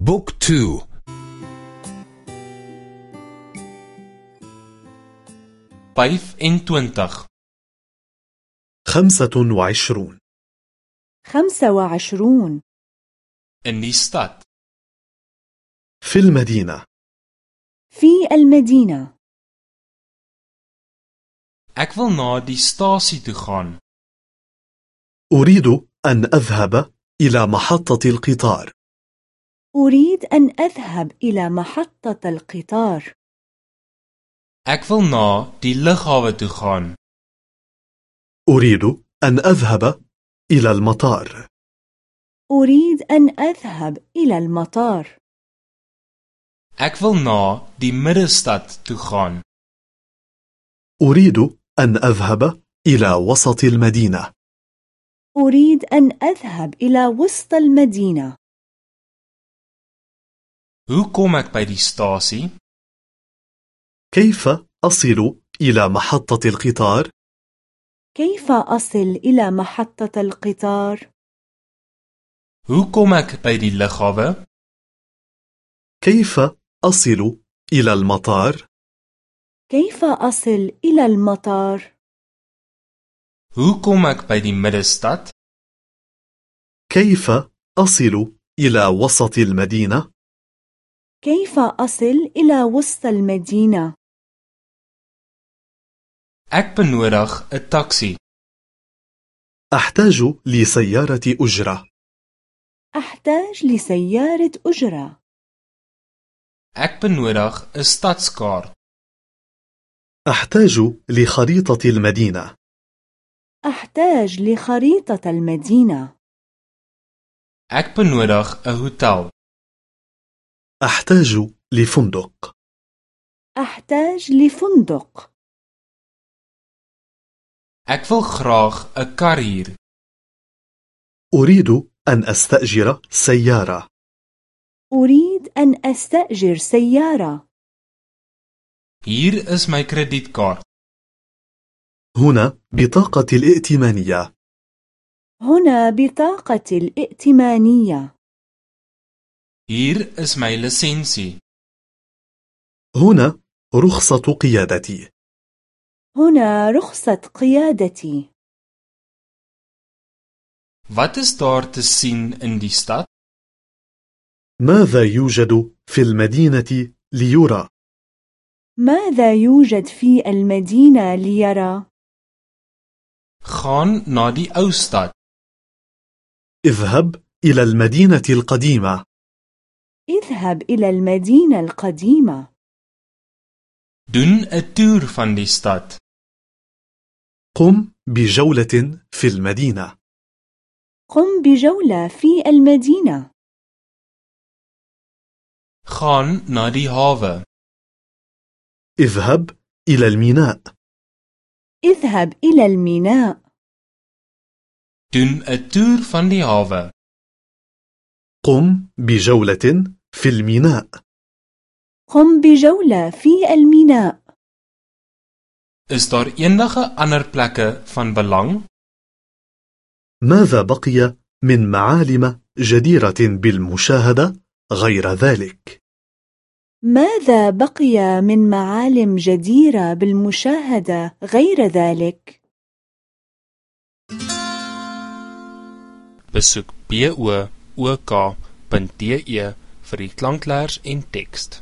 بوك تو بايف ان توينتخ خمسة وعشرون. خمسة وعشرون. ستاد في المدينة. في المدينة. Ek wil na die stasie toe gaan. أريد أن أذهب إلى محطة القطار. أريد أن أذهب إلى محطة القطار. Ek wil na die lughawe toe gaan. أريد أن أذهب إلى المطار. أريد أن أذهب إلى المطار. Ek wil na die middestad toe gaan. أريد أن أذهب إلى وسط المدينة. أريد أن أذهب إلى وسط المدينة. Hoe kom ek by die stasie? كيف أصل إلى محطة القطار؟ كيف أصل إلى محطة القطار؟ Hoe kom ek by die lughawe? كيف أصل إلى المطار؟ كيف أصل إلى المطار؟ Hoe kom ek by die middestad? كيف أصل إلى وسط المدينة؟ كيف أصل إلى وسط المدينة؟ Ek benodig 'n taxi. أحتاج لسيارة أجرة أحتاج لسيارة أجرة Ek benodig 'n stadskaart. أحتاج لخريطة المدينة أحتاج لخريطة المدينة Ek benodig 'n hotel. أحتاج لفندق. أحتاج لفندق. Ek wil graag 'n kar huur. أريد أن أستأجر سيارة. أريد أن أستأجر سيارة. Hier is my kredietkaart. هنا بطاقة الائتمانية. هنا بطاقة الائتمانية. Hier is my lisensie. هنا رخصة قيادتي هنا رخصة قيادتي Wat is daar te sien in die stad? ماذا يوجد في المدينة ليرى؟ ماذا يوجد في المدينة ليرى؟ Gaan na die ou stad. اذهب إلى المدينة القديمة اذهب إلى المدينة القديمة Doen toer van die stad. قم بجولة في المدينة قم بجولة في المدينة Gaan na die hawe. اذهب إلى الميناء اذهب إلى الميناء Doen 'n toer van die hawe. قم بجولة في الميناء قم بجولة في الميناء Is daar enige ander plekke van belang? ماذا بقي من معالم جديرة بالمشاهدة غير ذلك؟ ماذا بقي من معالم جديرة بالمشاهدة غير ذلك؟ Besoek book.de verreklanklaars in Text.